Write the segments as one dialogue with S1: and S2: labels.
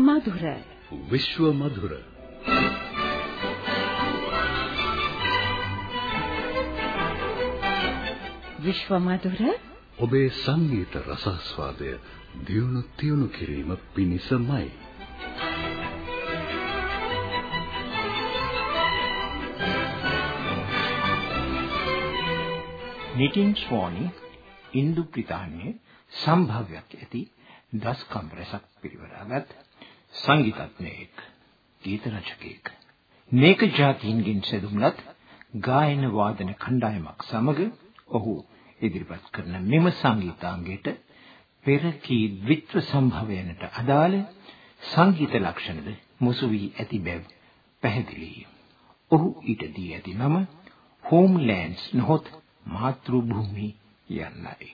S1: මధుර
S2: විශ්ව මధుර
S1: විශ්ව මధుර
S2: ඔබේ සංගීත රසස්වාදය දියුණු තියුණු කිරීම පිණිසමයි
S3: නිටින් ස්වාමි ඉන්දු ප්‍රිතාන්නේ සම්භාව්‍යයක් ඇති දස්කම් රසක් පිරිවරාගත් සංගීතඥයෙක් ගීත රචකයෙක් මේක ජාතීන්ගෙන් සෙදුම්ලත් ගායන වාදන කණ්ඩායමක් සමග ඔහු ඉදිරිපත් කරන මෙම සංගීතාංගයට පෙර කී ද්විත්ව සම්භවයන්ට අදාළ සංගීත ලක්ෂණද මුසු වී ඇති බැව් පැහැදිලිය. ඔහු ඊට දී ඇති නම හෝම්ලෑන්ඩ්ස් නොහොත් මාතෘ භූමි යන්නයි.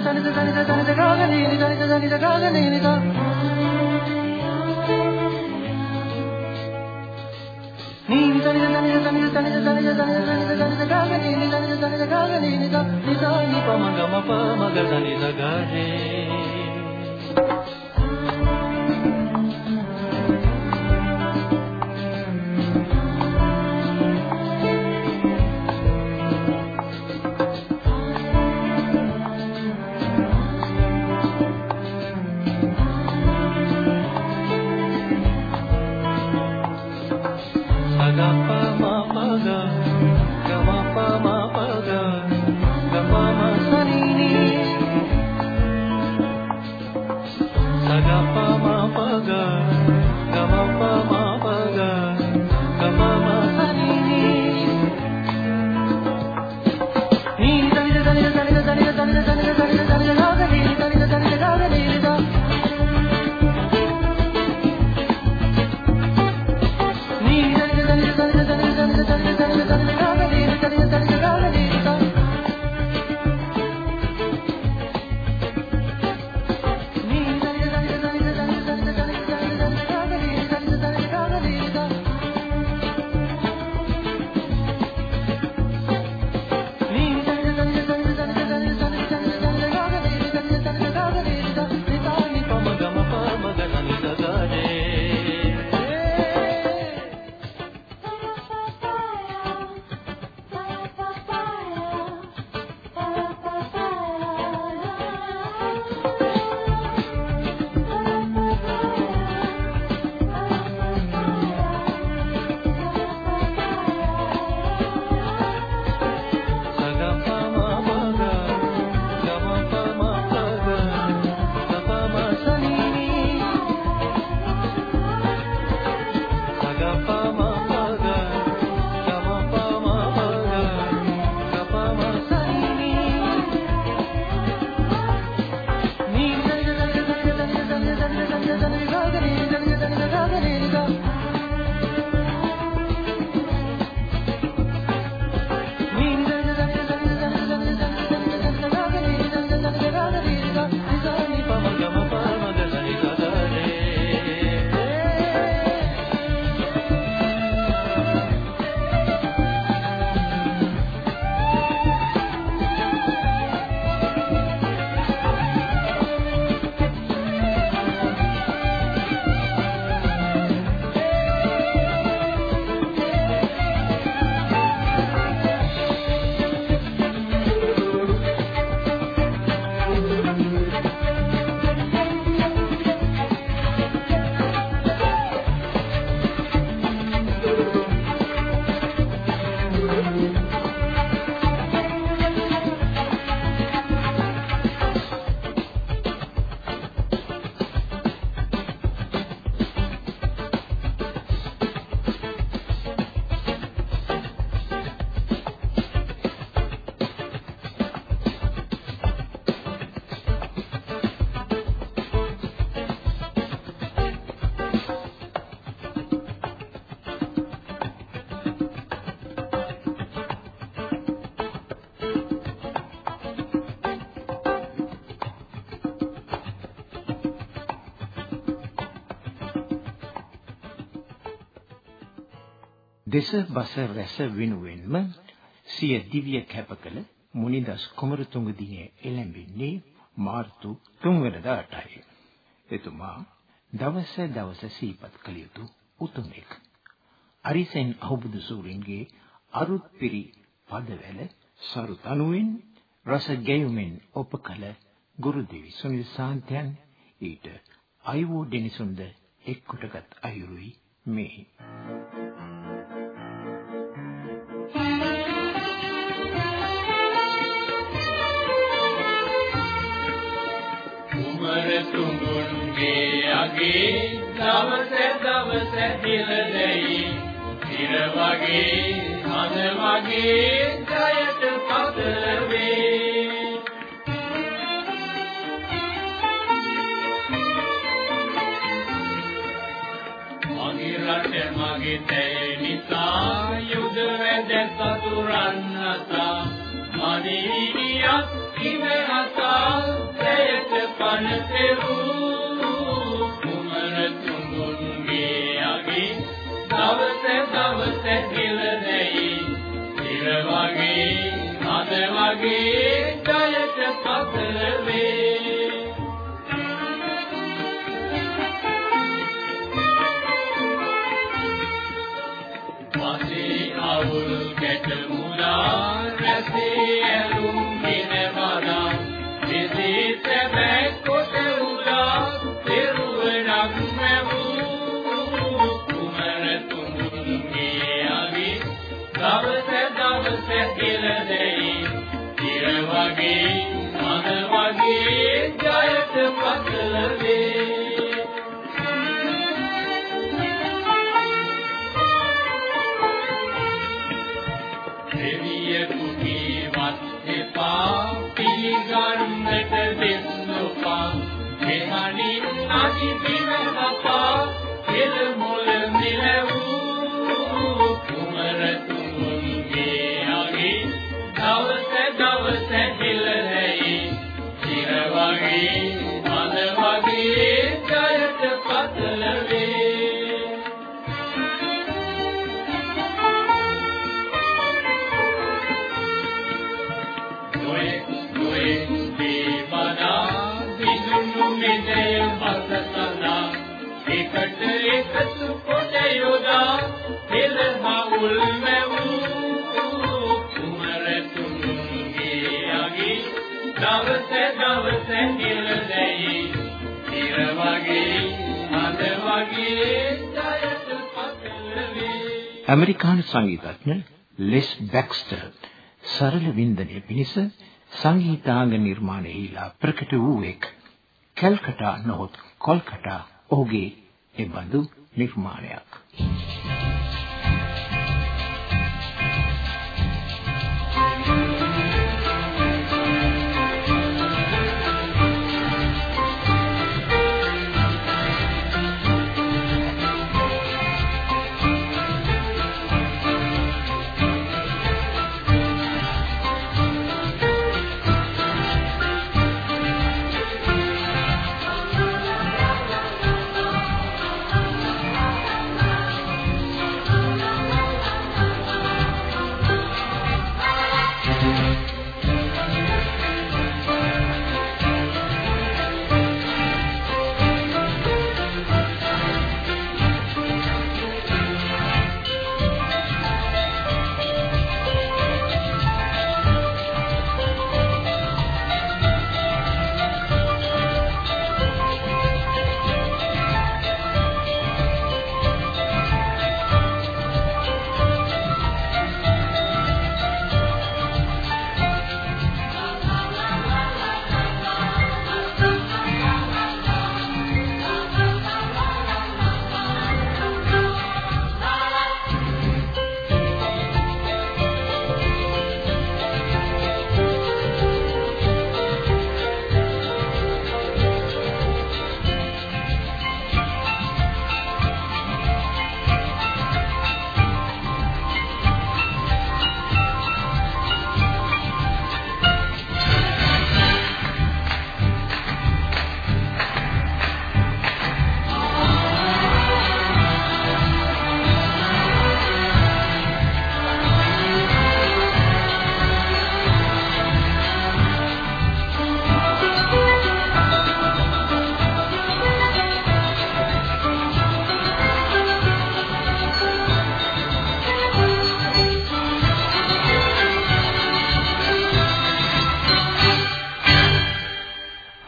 S4: Ni da ni දේශ බස රැස වෙනුවෙන්ම සිය දිව්‍ය කැපකල මුනිදස් කුමරතුංග දිනේ එළඹෙන්නේ මාර්තු 3 වෙනිදාටයි. එතුමා දවස දවස සීපත් කළ යුතු උතුමෙක්. අරිසෙන් අහුබුදු සූරින්ගේ අරුත් පිරි පදවැල සරු තනුවෙන් රස ගැයුමෙන් ඔපකල ගුරු දෙවි සුනිල් සාන්තයන් ඊට අයවෝ දෙනිසුන්ද එක්කොටගත් අයුරුයි මේ.
S5: තුඹුන්ගේ අගේ දවස දවස දිලදෙයි ඉර වගේ හඳ වගේ ජයට පතර වේ මගේ රට මගේ තේ නිසා යුද වැද සතුරන් අතා මදීනියක් ඉව අතා තේට පන පෙරූ දවස දවස කිලදෙයි ඉර වගේ අද වගේ ජයට පතර වේ පසේ අවුල් කැට මුලා
S4: ඇමරිකානු සංගීතඥ ලෙස් බැක්ස්ටර් සරල වින්දනය පිණිස සංගීතාංග නිර්මාණයෙහිලා ප්‍රකට වූ එක් කල්කටා නොහොත් කොල්කටා ඔහුගේ එබඳු නිර්මාණයක්.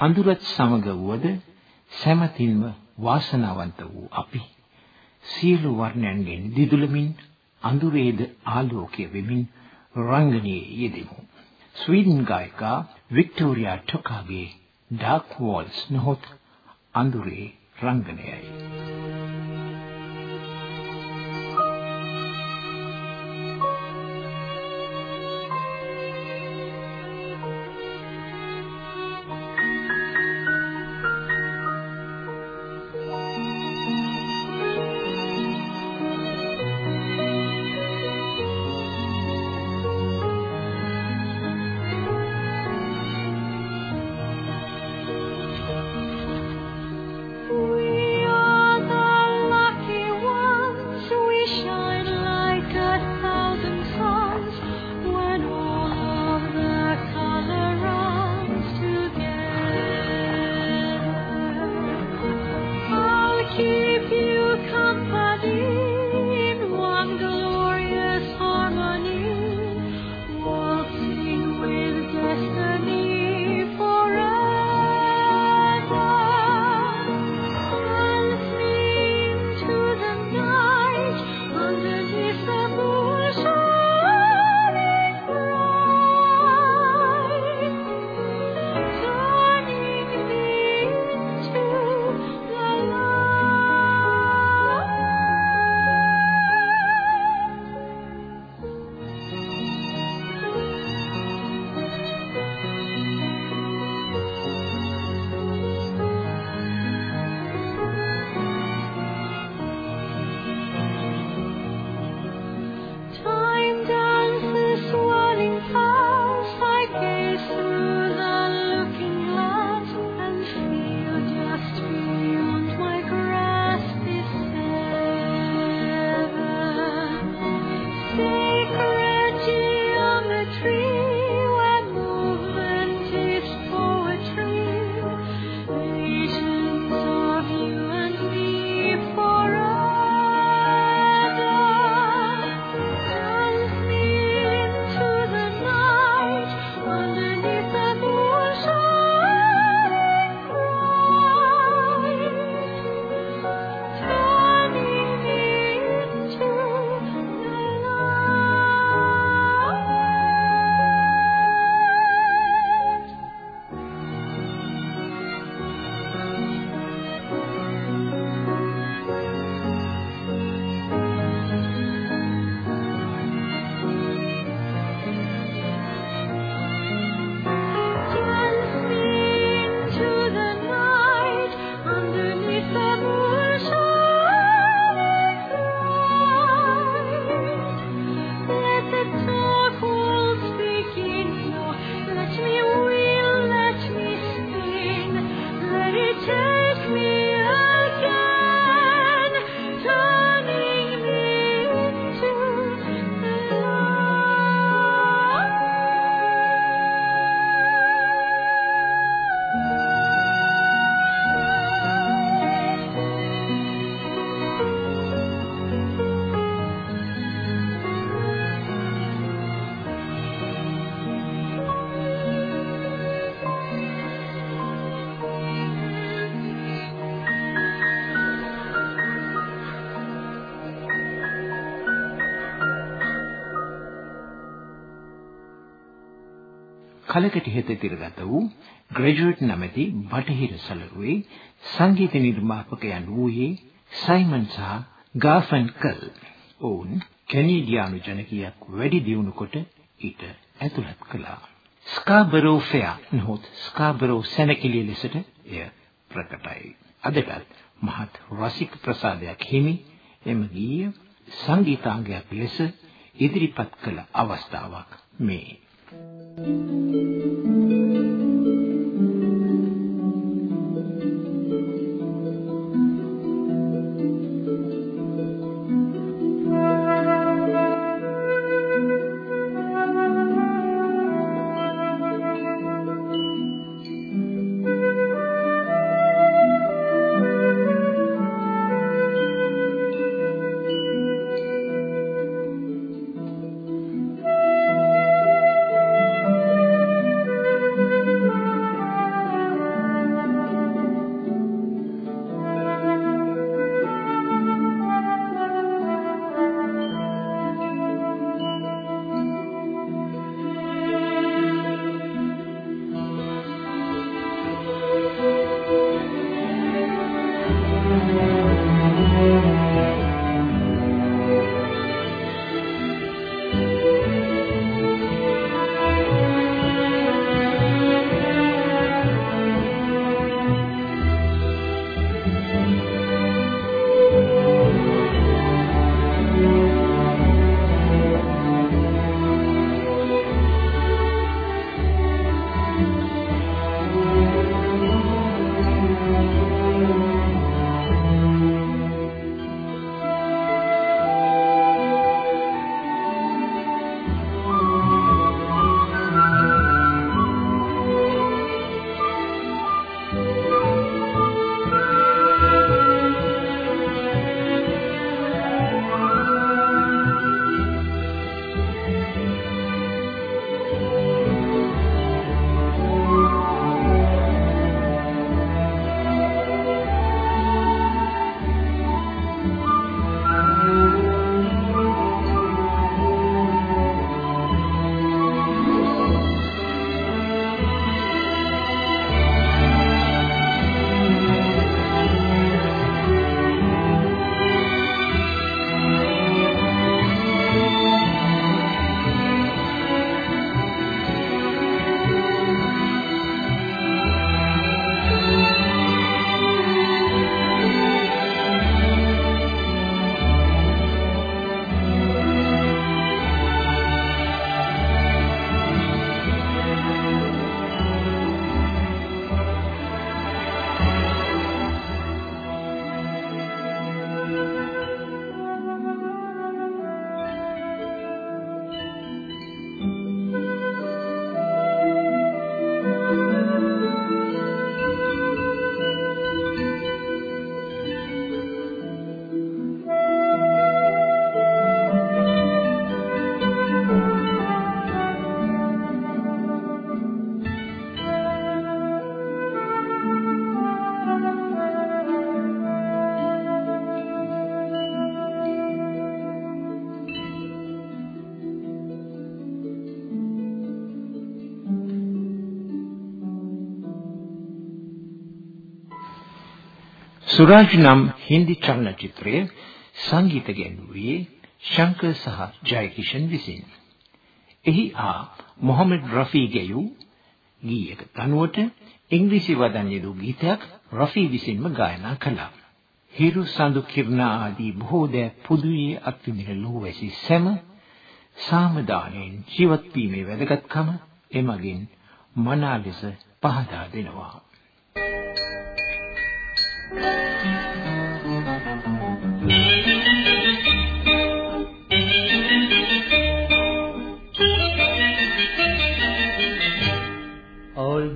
S6: අඳුරත් සමග වුවද සෑමතින්ම වාසනාවන්ත වූ අපි සියලු වර්ණයන්ගෙන් දිදුලමින් අඳුරේද ආලෝකය වෙමින් රංගනයේ යෙදෙමු. ස්වීඩන් ගායිකා වික්ටෝරියා ටොකාගේ ඩාර්ක් වෝල්ස් නොහොත් අඳුරේ රංගනයයි. කලකට හිත තිරගත වූ ග්‍රැජුවේට් නැමැති බටහිර සලරුවේ සංගීත නිර්මාපකයන් වූයේ සයිමන් සහ ගාෆන්කල්. ඔවුන් කැනේඩියානු ජනකීයක් වැඩි දියුණු කොට ඊට ඇතුළත් කළා. ස්කාබරෝ ෆෙයා නොහොත් ස්කාබරෝ සැනකෙළිය ලෙසට එය ප්‍රකටයි. අදටත් මහත් රසික ප්‍රසාදයක් හිමි එම ගීය සංගීතාංගයක් ලෙස ඉදිරිපත් කළ අවස්ථාවක් මේ Thank you.
S4: සුරාජ් නම් හින්දි චලනචිත්‍රය සංගීත ගැන්වුවේ ශංකර් සහ ජයකිෂන් විසින්. එහි ආ මොහමඩ් රෆී ගැයූ ගීයක තනුවට ඉංග්‍රීසි වදන් යෙදූ ගීතයක් රෆී විසින්ම ගායනා කළා. හිරු සඳු කිර්ණා ආදී බොහෝ දෑ පුදුයේ අත්විඳින ලෝවැසි සෑම සාමදානෙන් ජීවත් වීමේ වැදගත්කම එමගින් මනා ලෙස පහදා දෙනවා.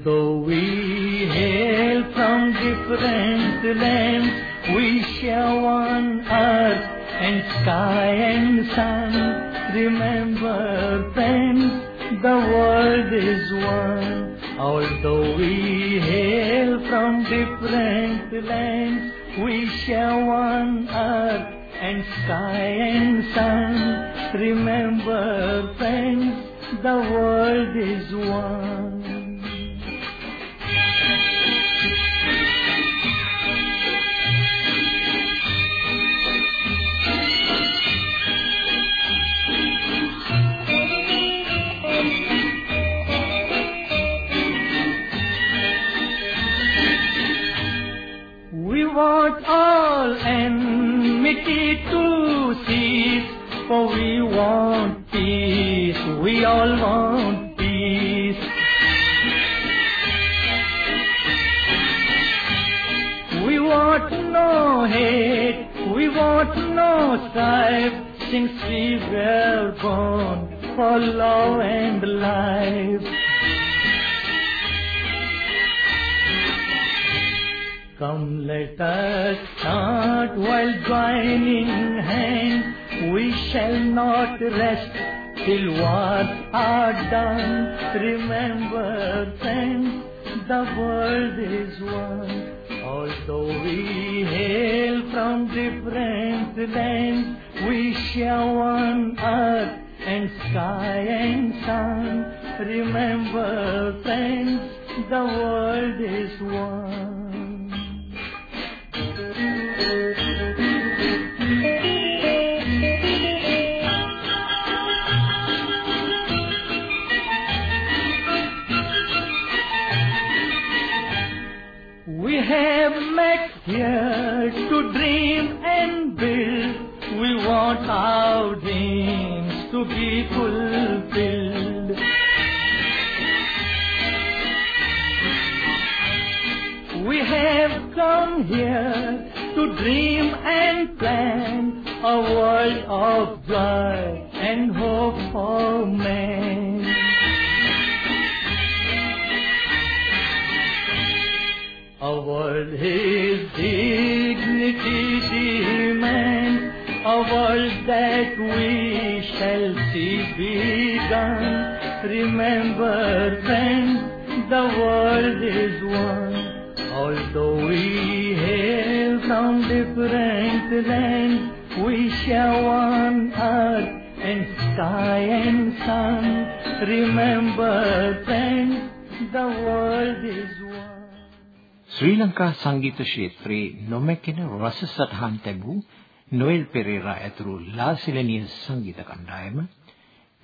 S7: Although we hail from different lands, we share one earth and sky and sun. Remember, friends, the world is one. Although we hail from different lands, we share one earth and sky and sun. Remember, friends, the world is one. Enmity to cease, for we want peace. We all want peace. We want no hate. We want no strife. Since we were born for love and life. Come let us start while joining hands. We shall not rest till what are done. Remember, friends, the world is one. Although we hail from different lands, we share one earth and sky and sun. Remember, friends, the world is one. Begun. Remember, friends, the world is one. Although we hail from different lands, we share one earth and sky and sun. Remember, friends, the world is one.
S4: ශ්‍රී ලංකා සංගීත ක්ෂේත්‍රයේ නොමැකෙන රස සටහන් ලැබූ නොෙල් පෙරේරා ඇතුළු ලාසිලනිය සංගීත කණ්ඩායම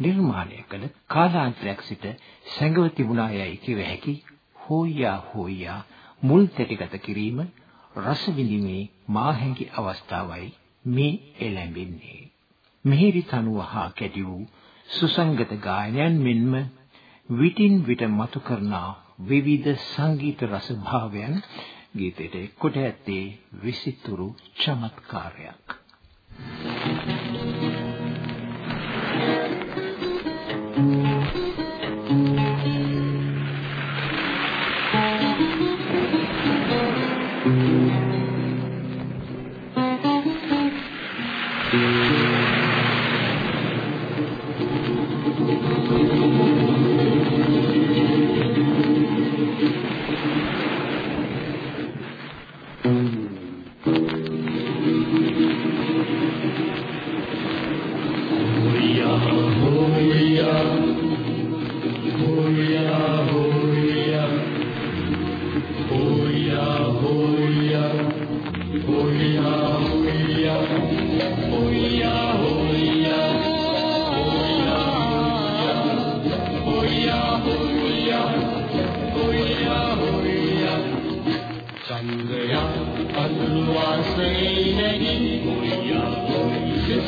S4: නිර්මාණය කළ කාලාන්තරයක් සිට සැඟව තිබුණා යයි කිව හැකි හෝයියා හෝයියා මුල් තැටිගත කිරීම රස විඳීමේ මාහැඟි අවස්ථාවයි මේ එළඹෙන්නේ. මිහිරි තනුව හා කැටි වූ සුසංගත ගායනයන් මෙන්ම විටින් විට මතු කරනා විවිධ සංගීත රස භාවයන් ගීතයට එක්කොට ඇත්තේ විසිතුරු චමත්කාරයක්.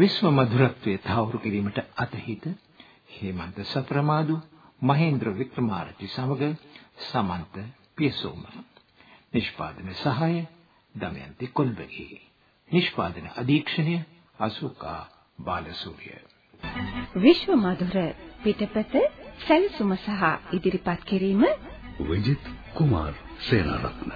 S4: විශ්ව මధుරත්වයේ තහවුරු කිරීමට අතහිත හේමන්ත සප්‍රමාදු මහේන්ද්‍ර වික්‍රමාරච්චි සමග සමන්ත පියසෝම. නිෂ්පාදන සහාය දමයන්ති කොල්බගේ නිෂ්පාදන අධීක්ෂණය අසුකා බාලසූරිය.
S1: විශ්ව මధుර පිටපත සැලසුම සහ ඉදිරිපත් කිරීම
S2: විජිත් කුමාර් සේනාරත්න.